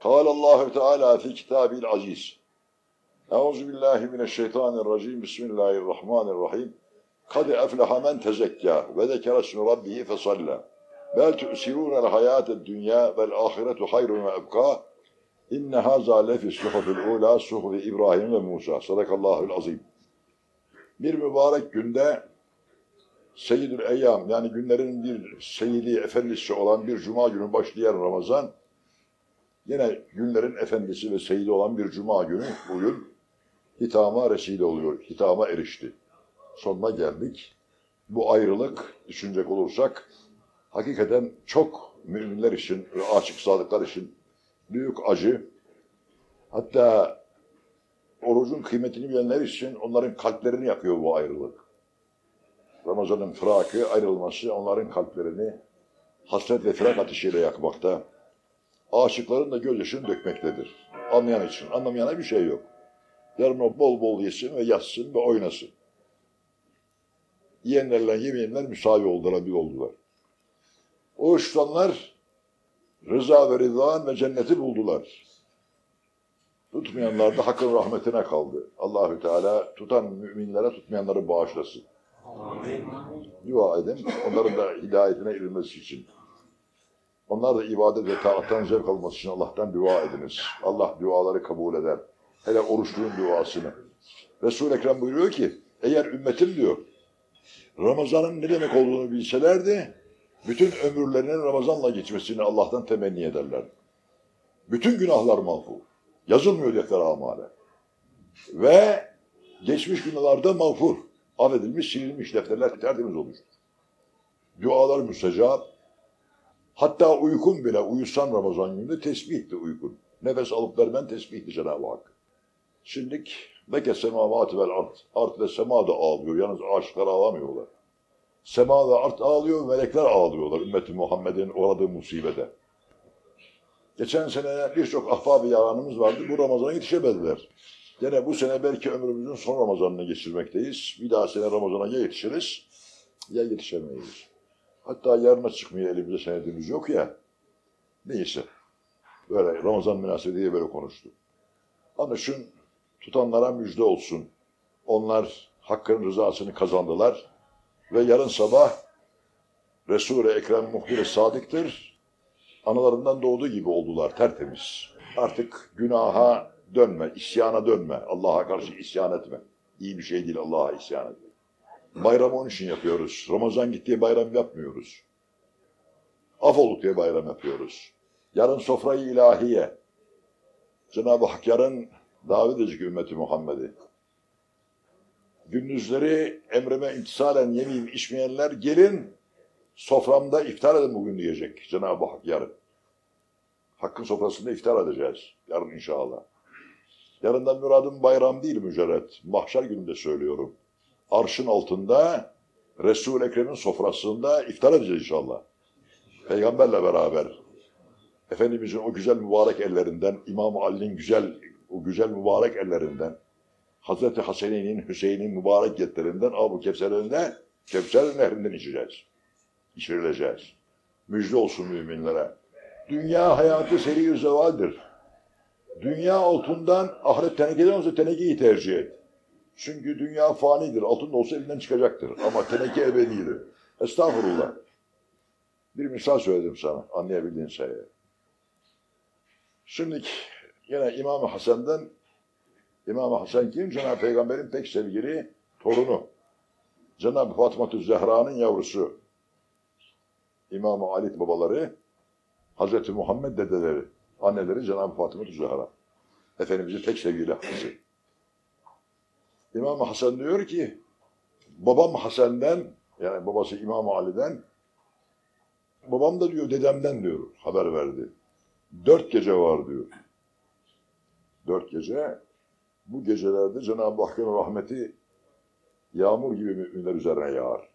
قال الله تعالى في كتابه العزيز أعوذ بالله من الشيطان الرجيم بسم الله الرحمن الرحيم قد أفلح من تزكى وذكر اسم ربه فصلى بل تؤثرون الحياة الدنيا والآخرة خير وأبقى إن هذا لفي الصحف الأولى صحف İbrahim ve Musa. Sadakallahul azim. Bir mübarek günde Seyyidül Eyyam yani günlerin bir seyidi efendisi olan bir cuma günü başlayan Ramazan yine günlerin efendisi ve seyidi olan bir cuma günü bugün hitama resile oluyor. Hitama erişti. Sonuna geldik. Bu ayrılık düşünecek olursak hakikaten çok müminler için ve açık sadıklar için büyük acı. Hatta orucun kıymetini bilenler için onların kalplerini yakıyor bu ayrılık. Ramazan'ın fırakı, ayrılması onların kalplerini hasret ve firak ateşiyle yakmakta. Aşıkların da gözyaşını dökmektedir. Anlayan için. Anlamayana bir şey yok. Yarın o bol bol yesin ve yatsın ve oynasın. Yiyenlerle yemeyenler müsavi oldular, bir oldular. O tutanlar rıza ve rıdvan ve cenneti buldular. Tutmayanlar da hakkın rahmetine kaldı. Allahü Teala tutan müminlere tutmayanları bağışlasın. Dua edin. Onların da hidayetine erilmesi için. Onlar da ibadet ve taattan zevk alması için Allah'tan dua ediniz. Allah duaları kabul eder. Hele oruçlunun duasını. Resul-i Ekrem buyuruyor ki, eğer ümmetim diyor, Ramazan'ın ne demek olduğunu bilselerdi, bütün ömürlerinin Ramazan'la geçmesini Allah'tan temenni ederler. Bütün günahlar mağfur. Yazılmıyor defter amale. Ve geçmiş günahlarda mağfur. Affedilmiş, silinmiş defterler tertemiz olmuş. Dualar müstecap. Hatta uykun bile uyusan Ramazan gününde tesbihti uykun. Nefes alıp vermen tesbihti Cenab-ı Hak. Şimdilik veke semavatı vel art. Art ve sema da ağlıyor. Yalnız aşıklar ağlamıyorlar. Sema ve art ağlıyor, melekler ağlıyorlar ümmeti Muhammed'in uğradığı musibete. Geçen sene birçok ahbab-ı yaranımız vardı. Bu Ramazan'a yetişemediler. Gene bu sene belki ömrümüzün son Ramazan'ını geçirmekteyiz. Bir daha sene Ramazan'a ya yetişiriz ya yetişemeyiz. Hatta yarına çıkmıyor elimizde senedimiz yok ya. Neyse. Böyle Ramazan münasebetiyle böyle konuştu. Anlaşın tutanlara müjde olsun. Onlar hakkın rızasını kazandılar. Ve yarın sabah Resul-i Ekrem muhbir sadıktır. Analarından doğduğu gibi oldular tertemiz. Artık günaha dönme, isyana dönme. Allah'a karşı isyan etme. İyi bir şey değil Allah'a isyan etme. Bayram onun için yapıyoruz. Ramazan gittiği bayram yapmıyoruz. Af olduk diye bayram yapıyoruz. Yarın sofrayı ilahiye. Cenab-ı Hak yarın davet edecek ümmeti Muhammed'i. Gündüzleri emrime imtisalen yemeyeyim içmeyenler gelin soframda iftar edin bugün diyecek Cenab-ı Hak yarın. Hakkın sofrasında iftar edeceğiz yarın inşallah. Yarından müradım bayram değil mücerret. Mahşer gününde söylüyorum. Arşın altında Resul-i Ekrem'in sofrasında iftar edeceğiz inşallah. Peygamberle beraber. Efendimizin o güzel mübarek ellerinden, İmam Ali'nin güzel, o güzel mübarek ellerinden, Hazreti Hasen'in, Hüseyin'in mübarek yetlerinden, Abu Kevser'inde, Kevser nehrinden içeceğiz. İçirileceğiz. Müjde olsun müminlere. Dünya hayatı seri zevaldir. Dünya altından, ahiret tenekeden olsa tenekeyi tercih et. Çünkü dünya fanidir. Altın da olsa elinden çıkacaktır. Ama teneke ebedidir. Estağfurullah. Bir misal söyledim sana. Anlayabildiğin sayı. Şimdi yine İmam-ı Hasan'dan İmam-ı Hasan kim? Cenab-ı Peygamber'in pek sevgili torunu. Cenab-ı Fatıma Zehra'nın yavrusu. İmam-ı Ali babaları, Hazreti Muhammed dedeleri, anneleri Cenab-ı Fatıma Zehra. Efendimizin tek sevgili Hasan. İmam Hasan diyor ki, babam Hasan'den, yani babası İmam Ali'den, babam da diyor dedemden diyor, haber verdi. Dört gece var diyor. Dört gece, bu gecelerde Cenab-ı Hakk'ın rahmeti yağmur gibi müminler üzerine yağar.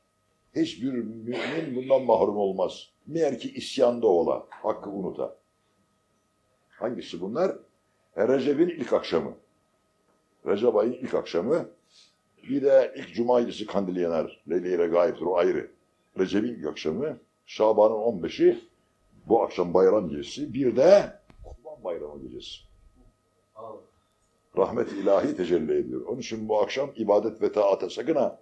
Hiçbir mümin bundan mahrum olmaz. Meğer ki isyanda ola, hakkı unuta. Hangisi bunlar? E, Recep'in ilk akşamı. Recep ayın ilk akşamı. Bir de ilk cuma gecesi kandil yanar. Leyle gayiptir o ayrı. Recep'in ilk akşamı. Şaban'ın 15'i. Bu akşam bayram gecesi. Bir de Kurban Bayramı gecesi. Rahmet ilahi tecelli ediyor. Onun için bu akşam ibadet ve taata sakın ha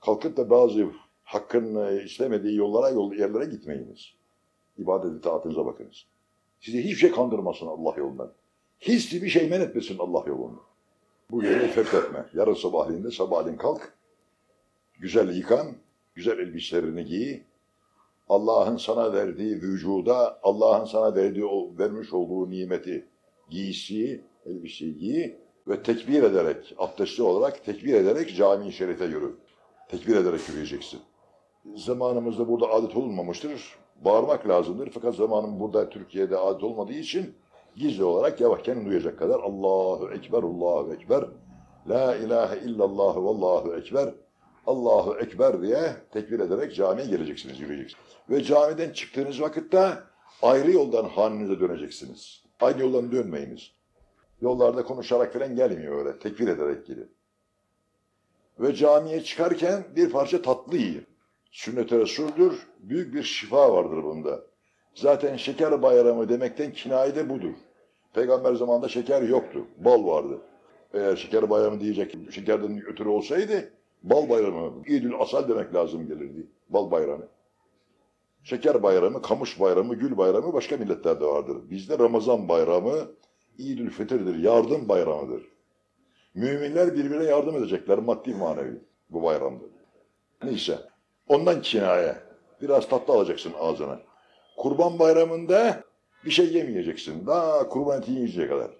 kalkıp da bazı hakkın e, istemediği yollara, yol, yerlere gitmeyiniz. İbadet ve taatınıza bakınız. Sizi hiçbir şey kandırmasın Allah yolundan. Hissi bir şey men etmesin Allah yolunda. Bu gece fethetme. Yarın sabahleyin de sabahleyin kalk. Güzel yıkan, güzel elbiselerini giy. Allah'ın sana verdiği vücuda, Allah'ın sana verdiği, vermiş olduğu nimeti, giysiyi, elbiseyi giy ve tekbir ederek, abdestli olarak tekbir ederek cami-i şerife yürü. Tekbir ederek yürüyeceksin. Zamanımızda burada adet olunmamıştır. Bağırmak lazımdır. Fakat zamanın burada Türkiye'de adet olmadığı için gizli olarak yavaş duyacak kadar Allahu Ekber, Allahu Ekber, La ilahe illallah ve Allahu Ekber, Allahu Ekber diye tekbir ederek camiye geleceksiniz, yürüyeceksiniz. Ve camiden çıktığınız vakitte ayrı yoldan hanenize döneceksiniz. Aynı yoldan dönmeyiniz. Yollarda konuşarak falan gelmiyor öyle. Tekbir ederek gidin. Ve camiye çıkarken bir parça tatlı yiyin. Sünnet-i Resul'dür. Büyük bir şifa vardır bunda. Zaten şeker bayramı demekten kinaye de budur. Peygamber zamanında şeker yoktu. Bal vardı. Eğer şeker bayramı diyecek şekerden ötürü olsaydı bal bayramı, İdül Asal demek lazım gelirdi. Bal bayramı. Şeker bayramı, kamış bayramı, gül bayramı başka milletlerde vardır. Bizde Ramazan bayramı, İdül Fitr'dir, yardım bayramıdır. Müminler birbirine yardım edecekler maddi manevi bu bayramda. Neyse. Ondan kinaye. Biraz tatlı alacaksın ağzına. Kurban bayramında bir şey yemeyeceksin. Daha kurban eti yiyeceğe kadar.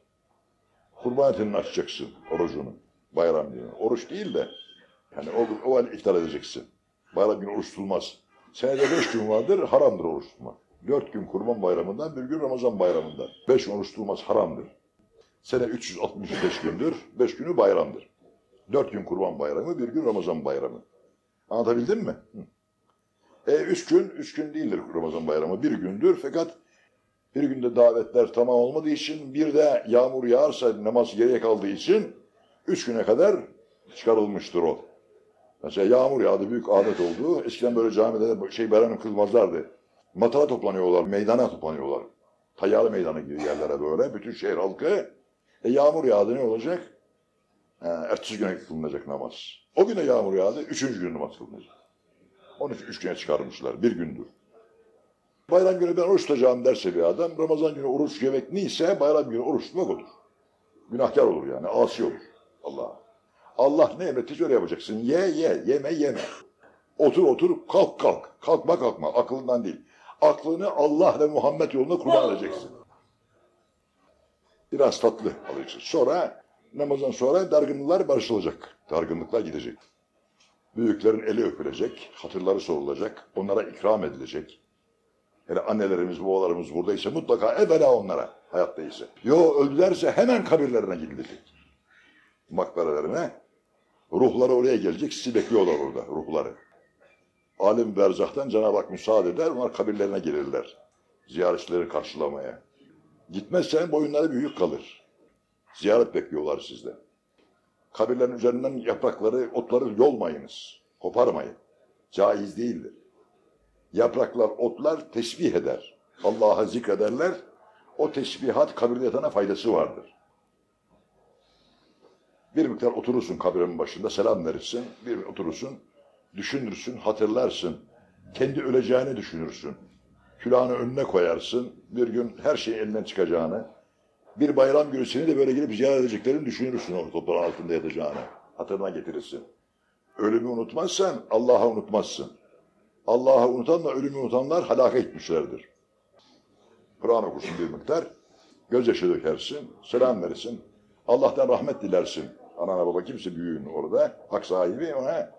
Kurban etini açacaksın orucunu. Bayram günü. Oruç değil de yani o, o an iftar edeceksin. Bayram günü oruç tutulmaz. Senede beş gün vardır, haramdır oruç tutmak. Dört gün kurban bayramından, bir gün Ramazan bayramından. Beş gün oruç tutulmaz, haramdır. Sene 365 gündür, beş günü bayramdır. Dört gün kurban bayramı, bir gün Ramazan bayramı. Anlatabildim mi? Hı. E, üç gün, üç gün değildir Ramazan bayramı, bir gündür. Fakat bir günde davetler tamam olmadığı için, bir de yağmur yağarsa namaz geriye kaldığı için, üç güne kadar çıkarılmıştır o. Mesela yağmur yağdı, büyük adet oldu. Eskiden böyle camide şey bayramı kılmazlardı. Matara toplanıyorlar, meydana toplanıyorlar. Tayyare meydanı gibi yerlere böyle, bütün şehir halkı. E yağmur yağdı ne olacak? He, ertesi güne kılınacak namaz. O güne yağmur yağdı, üçüncü gün namaz kılınacak. Onun için üç güne çıkarmışlar, bir gündür. Bayram günü ben oruç tutacağım derse bir adam, Ramazan günü oruç yemek neyse bayram günü oruç tutmak olur. Günahkar olur yani, asi olur Allah'a. Allah ne emrettiyse öyle yapacaksın. Ye ye, yeme yeme. Otur otur, kalk kalk. Kalkma kalkma, aklından değil. Aklını Allah ve Muhammed yoluna kurban edeceksin. Biraz tatlı alacaksın. Sonra namazdan sonra dargınlıklar barışılacak. Dargınlıklar gidecek. Büyüklerin eli öpülecek, hatırları sorulacak, onlara ikram edilecek. Hele annelerimiz, babalarımız buradaysa mutlaka evvela onlara hayattaysa. Yo öldülerse hemen kabirlerine gidilecek. Makbaralarına. Ruhları oraya gelecek, sizi bekliyorlar orada ruhları. Alim berzahtan Cenab-ı Hak müsaade eder, onlar kabirlerine gelirler. Ziyaretçileri karşılamaya. Gitmezsen boyunları büyük kalır. Ziyaret bekliyorlar sizden. Kabirlerin üzerinden yaprakları, otları yolmayınız. Koparmayın. Caiz değildir. Yapraklar, otlar tesbih eder. Allah'a zikrederler. O tesbihat kabirde yatana faydası vardır. Bir miktar oturursun kabrimin başında, selam verirsin. Bir oturursun, düşünürsün, hatırlarsın. Kendi öleceğini düşünürsün. Külahını önüne koyarsın. Bir gün her şeyin elinden çıkacağını. Bir bayram günü seni de böyle gelip ziyaret edeceklerini düşünürsün o toprağın altında yatacağını. Hatırına getirirsin. Ölümü unutmazsan Allah'ı unutmazsın. Allah'ı unutanla ölümü unutanlar halaka gitmişlerdir. Kur'an okursun bir miktar. Gözyaşı dökersin, selam verirsin. Allah'tan rahmet dilersin. Anana baba kimse büyüğün orada, hak sahibi ona.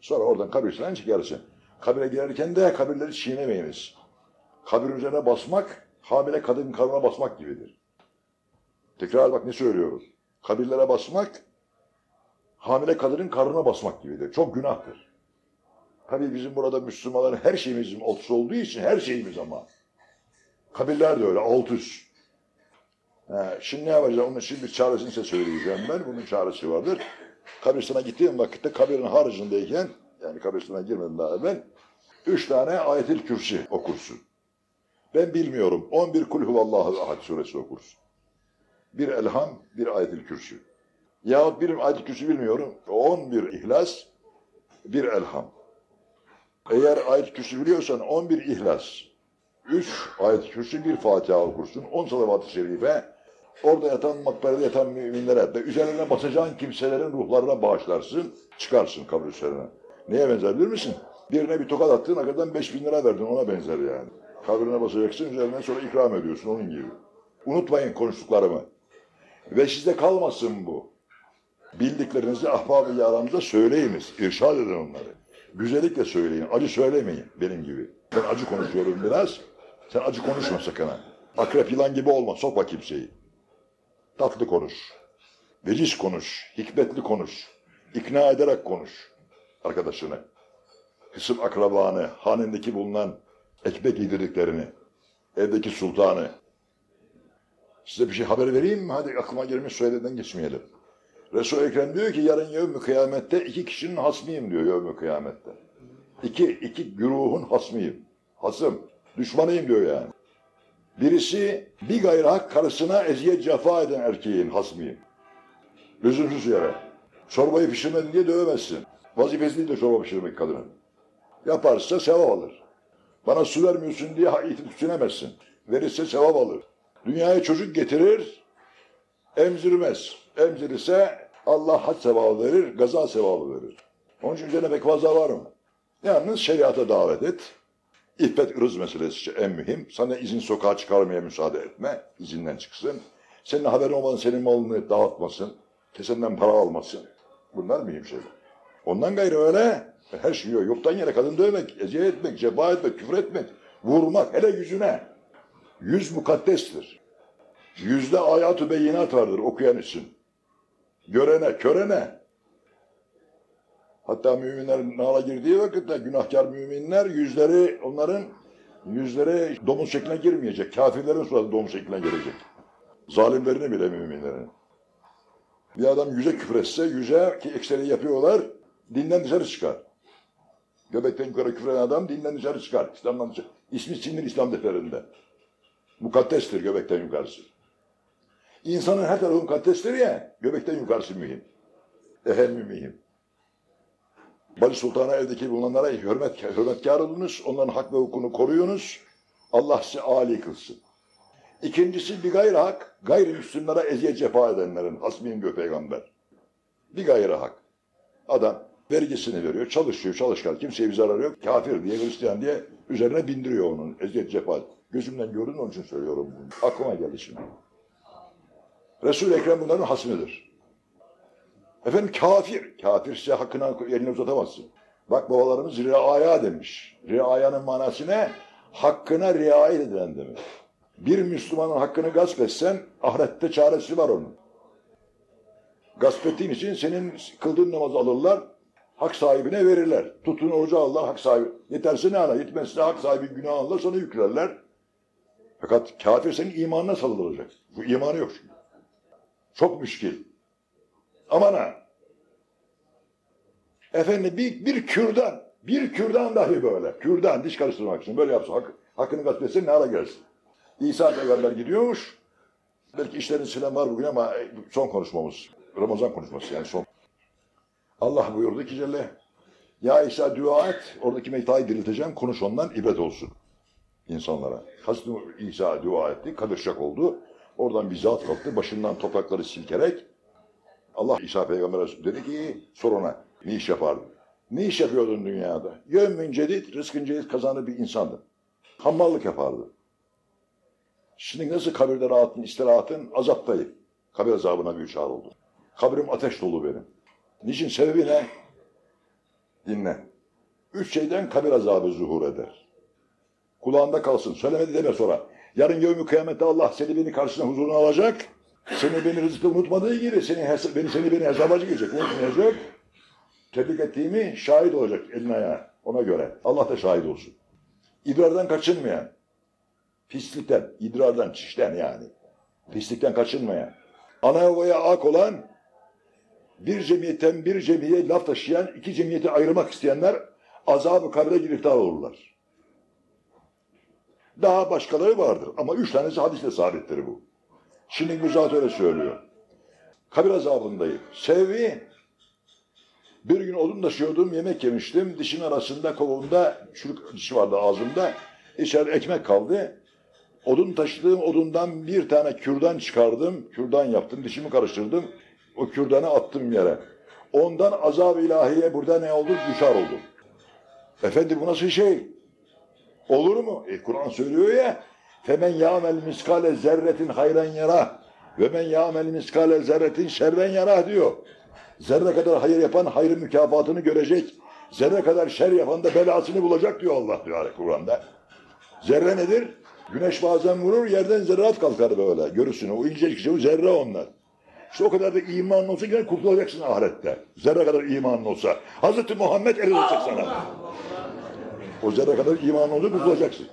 Sonra oradan kabirsinden çıkarsın. Kabire girerken de kabirleri çiğnemeyiniz. Kabir üzerine basmak, hamile kadın karnına basmak gibidir. Tekrar bak ne söylüyorum. Kabirlere basmak, hamile kadının karnına basmak gibidir. Çok günahtır. Tabii bizim burada Müslümanların her şeyimizin otuz olduğu için her şeyimiz ama. Kabirler de öyle, alt. He, şimdi ne yapacağım? Onun için bir çaresini size söyleyeceğim ben. Bunun çaresi vardır. Kabristana gittiğim vakitte kabirin haricindeyken, yani kabristana girmeden daha evvel, üç tane ayetil kürsi okursun. Ben bilmiyorum. 11 kul huvallahu ahad suresi okursun. Bir elham, bir ayet-i kürsü. Yahut bir ayet-i kürsü bilmiyorum. 11 ihlas, bir elham. Eğer ayet-i kürsü biliyorsan 11 ihlas, 3 ayet-i kürsü, bir Fatiha okursun, 10 salavat-ı şerife, orada yatan makberede yatan müminlere ve üzerine basacağın kimselerin ruhlarına bağışlarsın, çıkarsın kabir üzerine. Neye benzer bilir misin? Birine bir tokat attın, hakikaten 5000 lira verdin, ona benzer yani. Kabrine basacaksın, üzerine sonra ikram ediyorsun, onun gibi. Unutmayın konuştuklarımı. Ve sizde kalmasın bu. Bildiklerinizi ahbab-ı yaranıza söyleyiniz, irşad edin onları. Güzellikle söyleyin, acı söylemeyin benim gibi. Ben acı konuşuyorum biraz, sen acı konuşma sakın ha. Akrep yılan gibi olma, sokma kimseyi. Tatlı konuş, veciz konuş, hikmetli konuş, ikna ederek konuş arkadaşını. Kısım akrabanı, hanendeki bulunan ekmek yedirdiklerini, evdeki sultanı. Size bir şey haber vereyim mi? Hadi aklıma gelmiş söylediğinden geçmeyelim. Resul-i Ekrem diyor ki yarın yevmi kıyamette iki kişinin hasmıyım diyor yevmi kıyamette. İki, iki güruhun hasmıyım. Hasım, düşmanıyım diyor yani. Birisi bir gayrı hak karısına eziyet cefa eden erkeğin hasmıyım. Lüzumsuz yere. Çorbayı pişirmedin diye dövemezsin. Vazifesi değil de çorba pişirmek kadının. Yaparsa sevap alır. Bana su vermiyorsun diye itip tünemezsin. Verirse sevap alır. Dünyaya çocuk getirir, emzirmez. Emzirirse Allah had sevabı verir, gaza sevabı verir. Onun için üzerine pek fazla var mı? Yalnız şeriata davet et. İffet ırız meselesi en mühim. Sana izin sokağa çıkarmaya müsaade etme. izinden çıksın. Senin haberin olmadan senin malını dağıtmasın. Kesenden para almasın. Bunlar mühim şeyler. Ondan gayrı öyle her şey yok. Yoktan yere kadın dövmek, eziyet etmek, ceba etmek, küfür etmek, vurmak hele yüzüne. Yüz mukaddestir. Yüzde ayat-ı beyinat vardır okuyan için. Görene, körene. Hatta müminler nala girdiği vakitte günahkar müminler yüzleri onların yüzleri domuz şekline girmeyecek. Kafirlerin suratı domuz şekline girecek. Zalimlerini bile müminlerin. Bir adam yüze küfür yüze ki ekseri yapıyorlar dinden dışarı çıkar. Göbekten yukarı küfür eden adam dinden dışarı çıkar. İslam'dan dışarı. İsmi silinir İslam defterinde. Mukaddestir göbekten yukarısı. İnsanın her tarafı mukaddestir ya, göbekten yukarısı mühim. Ehemmi mühim. Bali Sultan'a evdeki bulunanlara hürmet, hürmetkar olunuz, onların hak ve hukukunu koruyunuz. Allah sizi âli kılsın. İkincisi bir gayrı hak, gayrimüslimlere eziyet cefa edenlerin, hasmiyim diyor peygamber. Bir gayrı hak. Adam vergisini veriyor, çalışıyor, çalışkan, kimseye bir zararı yok. Kafir diye, Hristiyan diye üzerine bindiriyor onun eziyet cefa. Gözümden gördüm onun için söylüyorum bunu. Aklıma geldi şimdi. Resul-i Ekrem bunların hasmıdır. Efendim kafir. Kafir size hakkına elini uzatamazsın. Bak babalarımız riaya demiş. Riayanın manası ne? Hakkına riayet edilen demek. Bir Müslümanın hakkını gasp etsen ahirette çaresi var onun. Gasp ettiğin için senin kıldığın namazı alırlar, hak sahibine verirler. Tutun orucu Allah hak sahibi. Yeterse ne ana? Yetmezse hak sahibi günah alırlar, sana yüklerler. Fakat kafir senin imanına saldıracak. Bu imanı yok çünkü. Çok müşkil. Aman ha. Efendim bir, bir kürdan, bir kürdan dahi böyle. Kürdan diş karıştırmak için böyle yapsa hak, hakkını gasp etse ne ala gelsin. İsa peygamber gidiyormuş. Belki işlerin silen var bugün ama son konuşmamız. Ramazan konuşması yani son. Allah buyurdu ki Celle. Ya İsa dua et. Oradaki meytayı dirilteceğim. Konuş ondan ibret olsun. İnsanlara. Hazreti İsa dua etti. Kadırşak oldu. Oradan bir zat kalktı. Başından toprakları silkerek Allah İsa Peygamber'e dedi ki sor ona ne iş yapardın? Ne iş yapıyordun dünyada? Yevmin cedid, rızkın cedid kazanır bir insandı. Hammallık yapardı. Şimdi nasıl kabirde rahatın, istirahatın? Azaptayım. Kabir azabına bir çağrı oldu. Kabrim ateş dolu benim. Niçin? Sebebi ne? Dinle. Üç şeyden kabir azabı zuhur eder. Kulağında kalsın. Söylemedi deme sonra. Yarın yevmi kıyamette Allah seni beni karşısına huzuruna alacak. Seni beni rızkı unutmadığı gibi seni, beni, seni beni hesaba çekecek. Unutmayacak. Tebrik ettiğimi şahit olacak eline ayağı. Ona göre. Allah da şahit olsun. İdrardan kaçınmayan. Pislikten, idrardan, çişten yani. Pislikten kaçınmayan. Ana babaya ak olan bir cemiyetten bir cemiyete laf taşıyan, iki cemiyeti ayırmak isteyenler azab-ı kabre giriftar olurlar. Daha başkaları vardır ama üç tanesi hadisle sabittir bu. Şimdi bu zat öyle söylüyor. Kabir azabındayım. Sebebi bir gün odun taşıyordum, yemek yemiştim. Dişin arasında kolumda, çürük dişi vardı ağzımda. İçeride ekmek kaldı. Odun taşıdığım odundan bir tane kürdan çıkardım. Kürdan yaptım, dişimi karıştırdım. O kürdanı attım yere. Ondan azab ilahiye burada ne oldu? Düşar oldum. Efendi bu nasıl şey? Olur mu? E, Kur'an söylüyor ya. Femen ya'mel miskale zerretin hayran yara ve men ya'mel miskale zerretin şerren yara diyor. Zerre kadar hayır yapan hayrın mükafatını görecek. Zerre kadar şer yapan da belasını bulacak diyor Allah diyor Kur'an'da. Zerre nedir? Güneş bazen vurur yerden zerrat kalkar böyle. Görürsün o ince şey zerre onlar. İşte o kadar da imanın olsa yine kurtulacaksın ahirette. Zerre kadar imanın olsa. Hazreti Muhammed el olacak sana. O zerre kadar imanın olsa kurtulacaksın.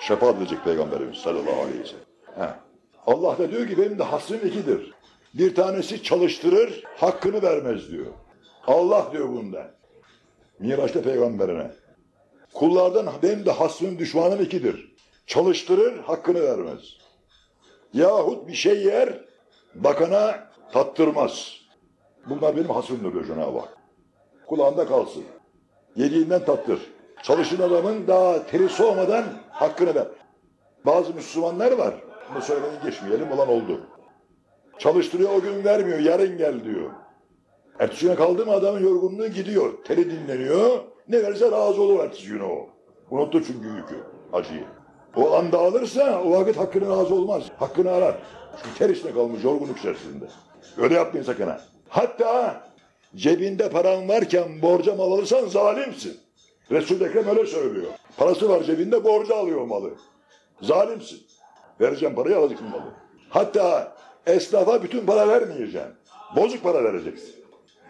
Şefaat edecek Peygamberimiz sallallahu aleyhi ve sellem. He. Allah da diyor ki benim de hasrım ikidir. Bir tanesi çalıştırır, hakkını vermez diyor. Allah diyor bunda. Miraç'ta peygamberine. Kullardan benim de hasmım düşmanım ikidir. Çalıştırır, hakkını vermez. Yahut bir şey yer, bakana tattırmaz. Bunlar benim hasımdır diyor Cenab-ı Hak. Kulağında kalsın. Yediğinden tattır. Çalışın adamın daha teri soğumadan hakkını ver. Bazı Müslümanlar var. Bunu söyleyin geçmeyelim olan oldu. Çalıştırıyor o gün vermiyor. Yarın gel diyor. Ertesi güne kaldı mı adamın yorgunluğu gidiyor. Teri dinleniyor. Ne verirse razı olur ertesi güne o. Unuttu çünkü yükü, acıyı. O anda alırsa o vakit hakkını razı olmaz. Hakkını arar. Çünkü ter içinde kalmış yorgunluk içerisinde. Öyle yapmayın sakın ha. Hatta cebinde paran varken borca mal alırsan zalimsin. Resul-i Ekrem öyle söylüyor. Parası var cebinde borca alıyor malı. Zalimsin. Vereceğim parayı alacaksın malı. Hatta esnafa bütün para vermeyeceksin. Bozuk para vereceksin.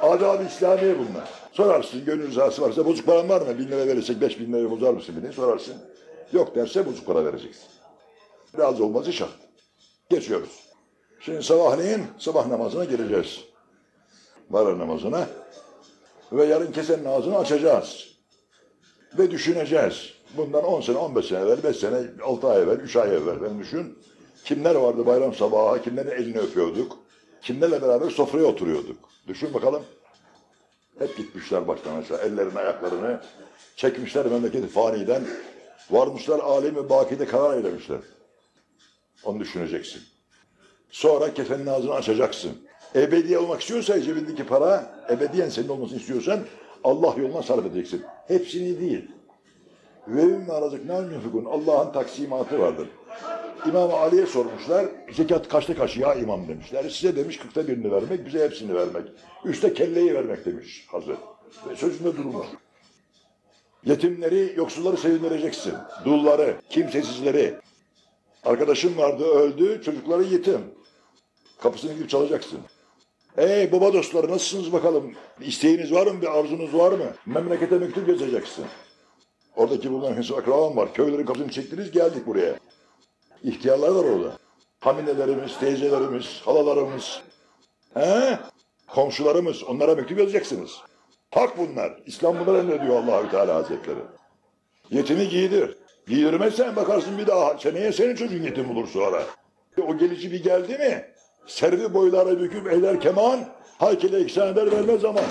Adab-ı İslamiye bunlar. Sorarsın gönül rızası varsa bozuk paran var mı? Bin lira verirsek beş bin lira bozar mısın diye sorarsın. Yok derse bozuk para vereceksin. Razı olması şart. Geçiyoruz. Şimdi sabahleyin sabah namazına gireceğiz. Var namazına. Ve yarın kesenin ağzını açacağız. Ve düşüneceğiz. Bundan 10 sene, 15 sene evvel, 5 sene, 6 ay evvel, 3 ay evvel ben düşün. Kimler vardı bayram sabahı, kimlerin elini öpüyorduk. Kimlerle beraber sofraya oturuyorduk. Düşün bakalım. Hep gitmişler baştan aşağı. Ellerini, ayaklarını çekmişler memleketi faniden. Varmışlar alemi bakide karar eylemişler. Onu düşüneceksin. Sonra kefenin ağzını açacaksın. Ebedi olmak istiyorsa cebindeki para, ebediyen senin olmasını istiyorsan Allah yoluna sarf edeceksin. Hepsini değil. Ve ümmü arazıknâ yunfikun. Allah'ın taksimatı vardır. İmam Ali'ye sormuşlar, zekat kaçta kaç ya imam demişler. Size demiş kırkta birini vermek, bize hepsini vermek. Üçte kelleyi vermek demiş Hazret. Ve sözünde durmuş. Yetimleri, yoksulları sevindireceksin. Dulları, kimsesizleri. Arkadaşım vardı, öldü, çocukları yetim. Kapısını gidip çalacaksın. Ey baba dostları nasılsınız bakalım? İsteğiniz var mı? Bir arzunuz var mı? Memlekete mektup yazacaksın. Oradaki bulunan Hüsnü akrabam var. Köylerin kapısını çektiniz geldik buraya. İhtiyarlar var orada. Hamilelerimiz, teyzelerimiz, halalarımız. He? Komşularımız. Onlara mektup yazacaksınız. Hak bunlar. İslam bunları emrediyor Allahü Teala Hazretleri. Yetimi giydir. Giydirmezsen bakarsın bir daha seneye senin çocuğun yetim olur sonra. O gelici bir geldi mi servi boylara büküp eyler keman haykele iksan eder vermez zaman.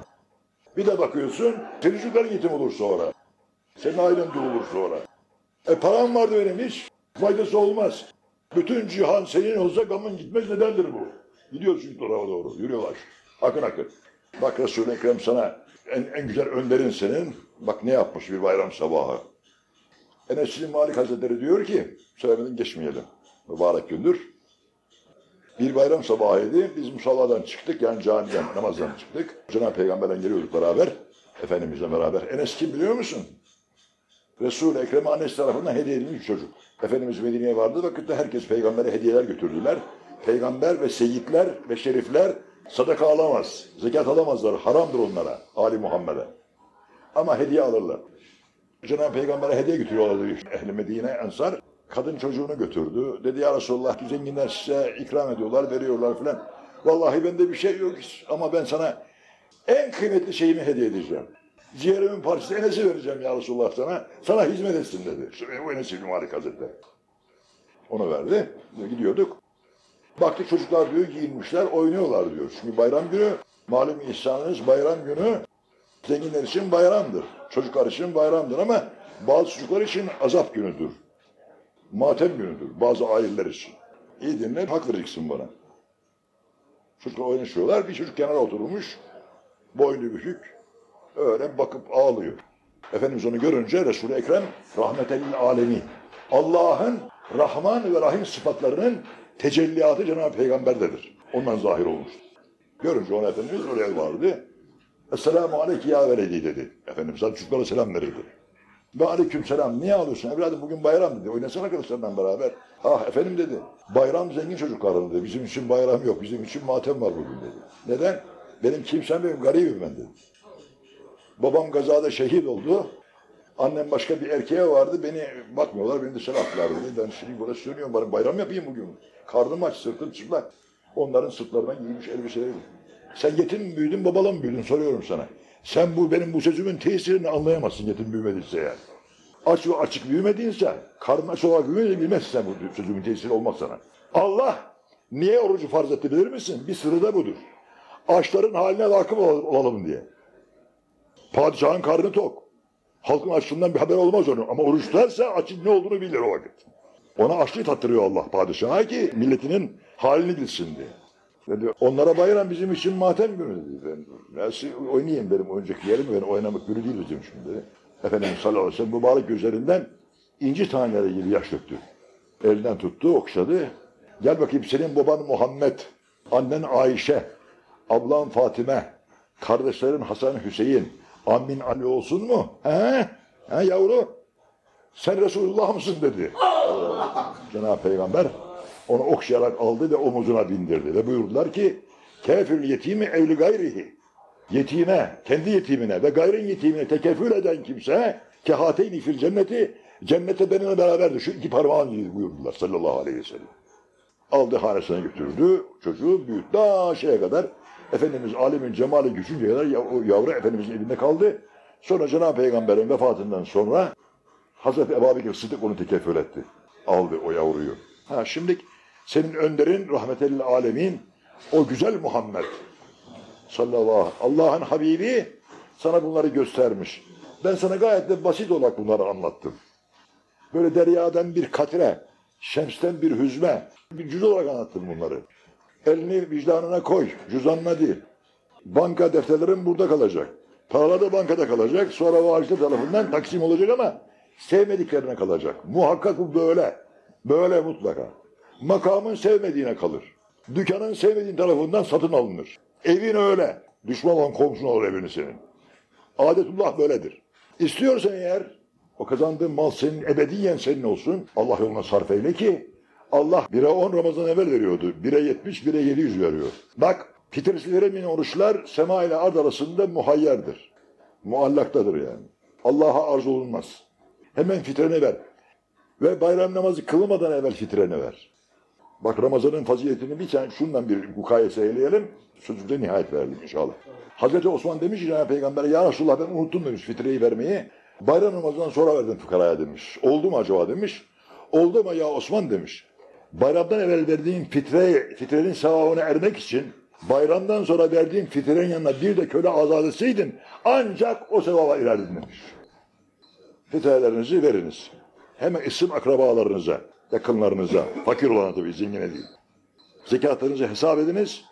Bir de bakıyorsun senin çocukların yetim olur sonra. Senin ailen durulur sonra. E param vardı benim hiç. Faydası olmaz. Bütün cihan senin olsa gamın gitmez nedendir bu? Gidiyor çünkü tarafa doğru. Yürüyorlar. Akın akın. Bak Resul-i Ekrem sana en, en güzel önderin senin. Bak ne yapmış bir bayram sabahı. Enes bin Malik Hazretleri diyor ki, söylemeden geçmeyelim. Mübarek gündür. Bir bayram sabahıydı. Biz musalladan çıktık. Yani camiden, namazdan çıktık. Cenab-ı Peygamber'den geliyorduk beraber. Efendimizle beraber. Enes kim biliyor musun? Resul-i Ekrem'e annesi tarafından hediye edilmiş çocuk. Efendimiz Medine'ye vardı. Vakitte herkes peygambere hediyeler götürdüler. Peygamber ve seyitler ve şerifler sadaka alamaz. Zekat alamazlar. Haramdır onlara. Ali Muhammed'e. Ama hediye alırlar. Cenab-ı Peygamber'e hediye götürüyorlardı ehl-i Medine, Ensar. Kadın çocuğunu götürdü. Dedi ya Resulullah zenginler size ikram ediyorlar, veriyorlar filan. Vallahi bende bir şey yok ama ben sana en kıymetli şeyimi hediye edeceğim. Ciğerimin parçası Enes'i vereceğim ya Resulullah sana. Sana hizmet etsin dedi. O Enes İbni Malik Hazretleri. Onu verdi. Gidiyorduk. Baktık çocuklar diyor giyinmişler, oynuyorlar diyor. Çünkü bayram günü, malum ihsanınız bayram günü zenginler için bayramdır. Çocuklar için bayramdır ama bazı çocuklar için azap günüdür. Matem günüdür bazı aileler için. İyi dinle, hak vereceksin bana. Çocuklar oynaşıyorlar, bir çocuk kenara oturmuş, boynu bükük, öyle bakıp ağlıyor. Efendimiz onu görünce Resul-i Ekrem rahmetel alemi. Allah'ın Rahman ve Rahim sıfatlarının tecelliyatı Cenab-ı Peygamber'dedir. Ondan zahir olmuş. Görünce onu Efendimiz oraya vardı. Esselamu aleyke ya veledi dedi. Efendimiz çocuklara selam verirdi. Ve aleyküm selam. Niye ağlıyorsun evladım bugün bayram dedi. Oynasana arkadaşlarla beraber. Ah efendim dedi. Bayram zengin çocukların dedi. Bizim için bayram yok. Bizim için matem var bugün dedi. Neden? Benim kimsem benim garibim ben dedi. Babam gazada şehit oldu. Annem başka bir erkeğe vardı. Beni bakmıyorlar. Beni dışarı attılar dedi. Ben şimdi burada sürünüyorum. Bari bayram yapayım bugün. Karnım aç, sırtım çıplak. Onların sırtlarına giymiş elbiseleri. Sen yetim mi büyüdün, babalı mı büyüdün soruyorum sana. Sen bu benim bu sözümün tesirini anlayamazsın yetim büyümediyse yani. Aç ve açık büyümediyse, karnın aç olarak büyümediyse bu sözümün tesiri olmaz sana. Allah niye orucu farz etti bilir misin? Bir sırrı da budur. Açların haline vakıf olalım diye. Padişahın karnı tok. Halkın açlığından bir haber olmaz onun. Ama oruç tutarsa açın ne olduğunu bilir o vakit. Ona açlığı tattırıyor Allah padişaha ki milletinin halini bilsin diye. Dedi, onlara bayram bizim için matem günü dedi. Ben nasıl oynayayım benim oyuncak yerim ben oynamak günü değil bizim şimdi. Efendimiz sallallahu aleyhi ve sellem mübarek gözlerinden inci taneleri gibi yaş döktü. Elinden tuttu, okşadı. Gel bakayım senin baban Muhammed, annen Ayşe, ablan Fatime, kardeşlerin Hasan Hüseyin, ammin Ali olsun mu? He? He yavru? Sen Resulullah mısın dedi. Cenab-ı Peygamber onu okşayarak aldı ve omuzuna bindirdi. Ve buyurdular ki kefir yetimi evli gayrihi. Yetime, kendi yetimine ve gayrın yetimine tekefül eden kimse kehateyni fil cenneti cennete benimle beraberdir. Şu iki parmağın buyurdular sallallahu aleyhi ve sellem. Aldı hanesine götürdü. Çocuğu büyüttü. Daha şeye kadar Efendimiz alemin cemali gücünceye kadar yavru Efendimizin elinde kaldı. Sonra Cenab-ı Peygamber'in vefatından sonra Hazreti Ebu Bekir Sıddık onu tekeffül etti. Aldı o yavruyu. Ha şimdi senin önderin rahmetellil alemin o güzel Muhammed sallallahu Allah'ın Habibi sana bunları göstermiş. Ben sana gayet de basit olarak bunları anlattım. Böyle deryadan bir katre, şemsten bir hüzme, bir cüz olarak anlattım bunları. Elini vicdanına koy, cüzdanına değil. Banka defterlerin burada kalacak. Paralar da bankada kalacak. Sonra valiler tarafından taksim olacak ama sevmediklerine kalacak. Muhakkak bu böyle. Böyle mutlaka. Makamın sevmediğine kalır. Dükkanın sevmediğin tarafından satın alınır. Evin öyle. Düşman olan komşun olur evini senin. Adetullah böyledir. İstiyorsan eğer o kazandığın mal senin ebediyen senin olsun. Allah yoluna sarf eyle ki Allah 1'e 10 Ramazan evvel veriyordu. 1'e 70, 1'e 700 veriyor. Bak fitresi veremeyen oruçlar sema ile ard arasında muhayyerdir. Muallaktadır yani. Allah'a arz olunmaz. Hemen fitreni ver. Ve bayram namazı kılmadan evvel fitreni ver. Bak Ramazan'ın faziletini bir tane şundan bir mukayese eyleyelim. Sözümüze nihayet verelim inşallah. Hazreti Osman demiş ki Cenab-ı Peygamber'e ya Resulallah ben unuttum demiş fitreyi vermeyi. Bayram namazından sonra verdim fukaraya demiş. Oldu mu acaba demiş. Oldu mu ya Osman demiş. Bayramdan evvel verdiğin fitre, fitrenin sevabına ermek için bayramdan sonra verdiğin fitrenin yanına bir de köle azat ancak o sevaba irerdin demiş. Fitrelerinizi veriniz. Hemen isim akrabalarınıza, yakınlarınıza, fakir olana tabii zengine değil. Zekatlarınızı hesap ediniz.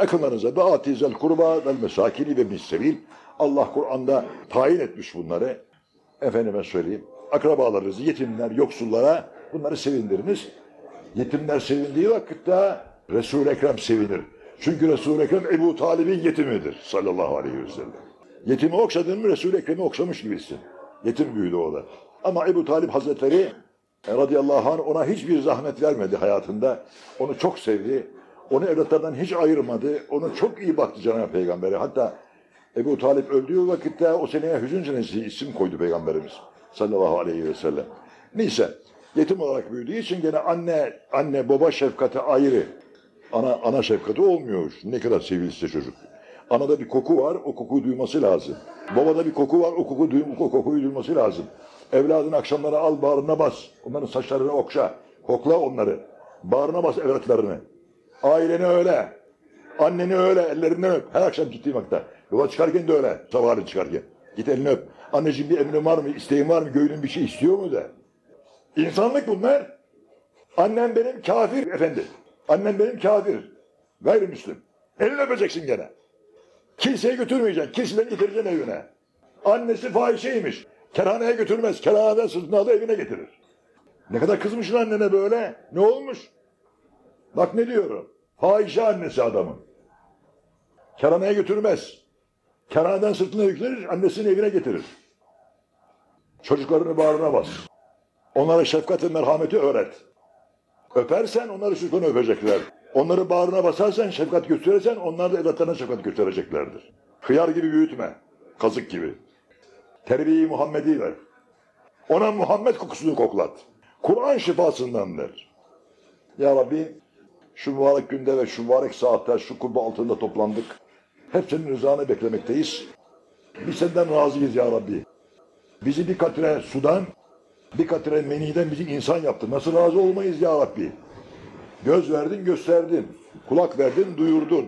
Yakınlarınıza da atizel kurba vel mesakini ve missebil. Allah Kur'an'da tayin etmiş bunları. Efendime söyleyeyim. Akrabalarınızı, yetimler, yoksullara bunları sevindiriniz. Yetimler sevindiği vakitte Resul-i Ekrem sevinir. Çünkü Resul-i Ekrem Ebu Talib'in yetimidir sallallahu aleyhi ve sellem. Yetimi okşadın mı Resul-i Ekrem'i okşamış gibisin. Yetim büyüdü o da. Ama Ebu Talip Hazretleri radıyallahu anh ona hiçbir zahmet vermedi hayatında. Onu çok sevdi. Onu evlatlardan hiç ayırmadı. Onu çok iyi baktı Cenab-ı Peygamber'e. Hatta Ebu Talip öldüğü vakitte o seneye hüzün senesi isim koydu Peygamberimiz sallallahu aleyhi ve sellem. Neyse yetim olarak büyüdüğü için gene anne anne baba şefkati ayrı. Ana ana şefkati olmuyor. Ne kadar sevilse çocuk. Anada bir koku var, o kokuyu duyması lazım. Babada bir koku var, o, koku duy, o kokuyu duyması lazım. Evladın akşamları al bağrına bas. Onların saçlarını okşa. Kokla onları. Bağrına bas evlatlarını. Aileni öyle. Anneni öyle, ellerinden öp. Her akşam gittiğim vakitte. Yola çıkarken de öyle. Sabahleyin çıkarken. Git elini öp. Anneciğim bir emrin var mı, isteğin var mı, göğünün bir şey istiyor mu de. İnsanlık bunlar. Annem benim kafir efendi. Annem benim kafir. Gayrimüslim. Elini öpeceksin gene. Kiliseye götürmeyeceksin. Kiliseden getireceksin evine. Annesi fahişeymiş. Kerhaneye götürmez. Kerhaneden sırtını evine getirir. Ne kadar kızmışsın annene böyle. Ne olmuş? Bak ne diyorum. Fahişe annesi adamın. Kerhaneye götürmez. Kerhaneden sırtına yüklenir, annesini evine getirir. Çocuklarını bağrına bas. Onlara şefkat ve merhameti öğret. Öpersen onları sırtını öpecekler. Onları bağrına basarsan, şefkat gösterirsen onlar da evlatlarına şefkat göstereceklerdir. Hıyar gibi büyütme. Kazık gibi. Terbiye-i Muhammedi ver. Ona Muhammed kokusunu koklat. Kur'an şifasından ver. Ya Rabbi şu mübarek günde ve şu mübarek saatte şu kubbe altında toplandık. Hep senin rızanı beklemekteyiz. Biz senden razıyız ya Rabbi. Bizi bir katre sudan, bir katre meniden bizi insan yaptın. Nasıl razı olmayız ya Rabbi? Göz verdin, gösterdin. Kulak verdin, duyurdun.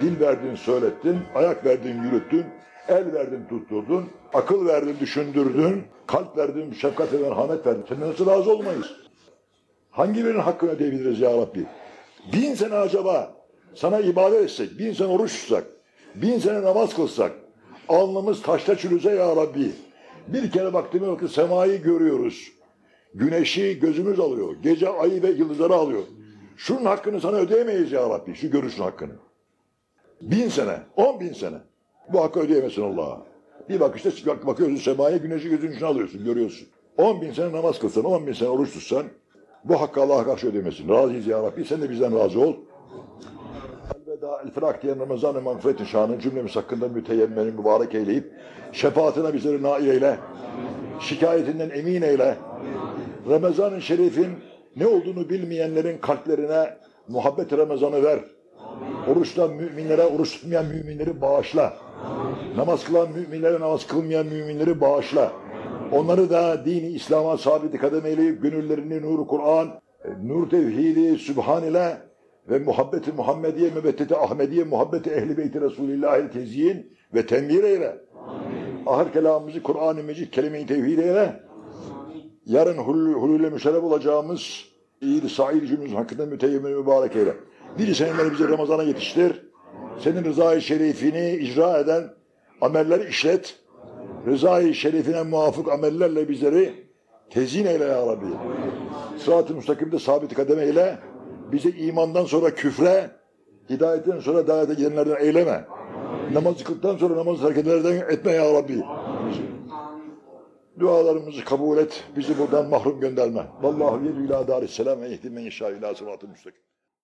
Dil verdin, söylettin. Ayak verdin, yürüttün. El verdin, tutturdun. Akıl verdin, düşündürdün. Kalp verdin, şefkat ve merhamet verdin. Sen nasıl razı olmayız? Hangi birinin hakkını ödeyebiliriz ya Rabbi? Bin sene acaba sana ibadet etsek, bin sene oruç tutsak, bin sene namaz kılsak, alnımız taşta çürüse ya Rabbi. Bir kere baktığımız vakit semayı görüyoruz. Güneşi gözümüz alıyor. Gece ayı ve yıldızları alıyor. Şunun hakkını sana ödeyemeyiz ya Rabbi. Şu görüşün hakkını. Bin sene, on bin sene. Bu hakkı ödeyemezsin Allah'a. Bir bakışta bak- bakıyorsun semaya, güneşi gözünün içine alıyorsun, görüyorsun. On bin sene namaz kılsan, on bin sene oruç tutsan, bu hakkı Allah'a karşı ödemezsin. Razıyız ya Rabbi, sen de bizden razı ol. Elveda el firak diyen Ramazan-ı mağfiretin şanı cümlemiz hakkında müteyemmenin mübarek eyleyip, şefaatine bizleri nail eyle, şikayetinden emin eyle, Ramazan-ı Şerif'in ne olduğunu bilmeyenlerin kalplerine muhabbet Ramazan'ı ver. Oruçta müminlere, oruç tutmayan müminleri bağışla. Namaz kılan müminlere, namaz kılmayan müminleri bağışla. Onları da dini İslam'a sabit kadem eyleyip gönüllerini nuru Kur'an, e, nur tevhidi, sübhan ile ve muhabbeti Muhammediye, mübetteti Ahmediye, muhabbeti Ehli Beyti Resulillah'ı tezyin ve temir eyle. Ahir kelamımızı Kur'an-ı Mecid kelime-i tevhid eyle. Yarın hul- hulule müşerref olacağımız iyi sair cümlemiz hakkında müteyyimin mübarek eyle. Bir seneleri bizi Ramazan'a yetiştir. Senin rızayı şerifini icra eden amelleri işlet. Rızayı şerifine muvafık amellerle bizleri tezyin eyle ya Rabbi. Sırat-ı müstakimde sabit kademe eyle. Bizi imandan sonra küfre, hidayetten sonra davet gidenlerden eyleme. Namaz kıldıktan sonra namaz terk edenlerden etme ya Rabbi. Dualarımızı kabul et. Bizi buradan mahrum gönderme. Vallahu yedü ila darisselam ve yehdi men yeşâ ila sıratı müstakim.